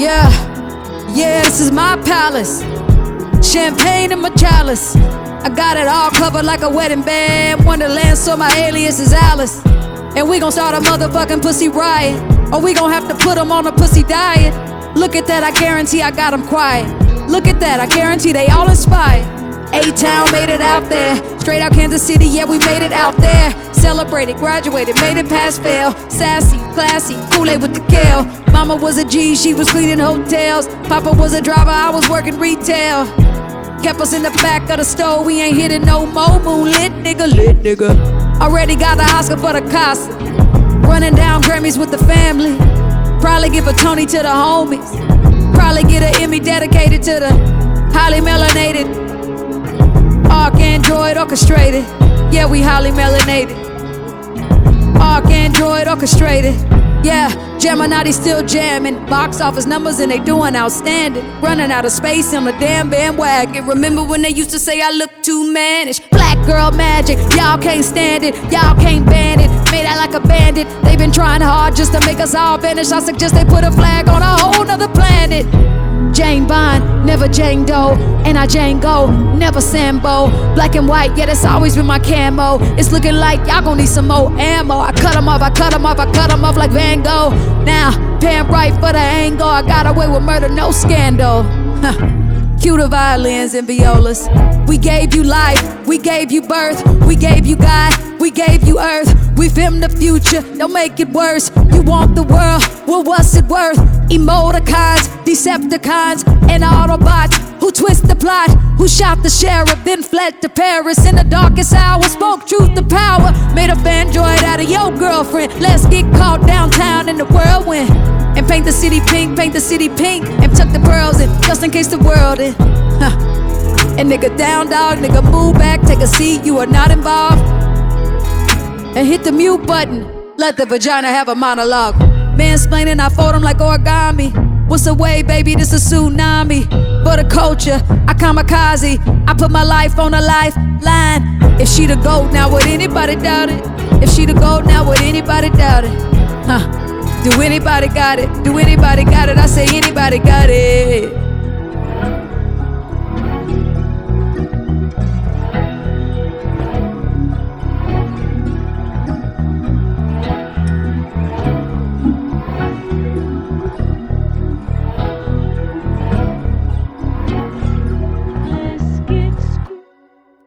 Yeah, yeah, this is my palace. Champagne in my chalice. I got it all covered like a wedding band. Wonderland, so my alias is Alice. And we gon' start a motherfucking pussy riot. Or we gon' have to put them on a pussy diet. Look at that, I guarantee I got them quiet. Look at that, I guarantee they all inspired. A Town made it out there. Straight out Kansas City, yeah, we made it out there. Celebrated, graduated, made it past fail. Sassy, classy, Kool-Aid with the kale. Mama was a G, she was cleaning hotels. Papa was a driver, I was working retail. Kept us in the back of the store, we ain't hitting no more. Moonlight nigga, lit nigga. Already got the Oscar for the Casa. Running down Grammys with the family. Probably give a Tony to the homies. Probably get an Emmy dedicated to the highly melanated. ArchAndroid orchestrated. Yeah, we highly melanated. ArchAndroid orchestrated. Yeah, Jidenna still jamming. Box office numbers and they doing outstanding. Running out of space on the damn bandwagon. Remember when they used to say I look too mannish? Black girl magic, y'all can't stand it, y'all can't ban it. Made out like a bandit. They've been trying hard just to make us all vanish. I suggest they put a flag on a whole nother planet. Jane Bond, never Jane Doe, and I Django, never Sambo. Black and white, yeah, that's always been my camo. It's looking like y'all gon' need some more ammo. I cut 'em off, I cut 'em off, I cut 'em off like Van Gogh. Now, damn right for the angle. I got away with murder, no scandal. Cue the violins and violas. We gave you life, we gave you birth, we gave you God, we gave you earth. We filmed the future, don't make it worse. You want the world, well, what's it worth? Emoticons, Decepticons, and Autobots who twist the plot, who shot the sheriff, then fled to Paris in the darkest hour. Spoke truth to power, made a fandroid out of your girlfriend. Let's get caught downtown the city pink, paint the city pink, and tuck the pearls in, just in case the world in. Huh. And nigga down dog, nigga move back, take a seat, you are not involved. And hit the mute button, let the vagina have a monologue. Mansplaining, I fold them like origami. What's the way, baby? This a tsunami. For the culture, I kamikaze. I put my life on a lifeline. If she the goat, now would anybody doubt it? If she the goat, now would anybody doubt it? Huh? Do anybody got it? Do anybody got it? I say anybody got it.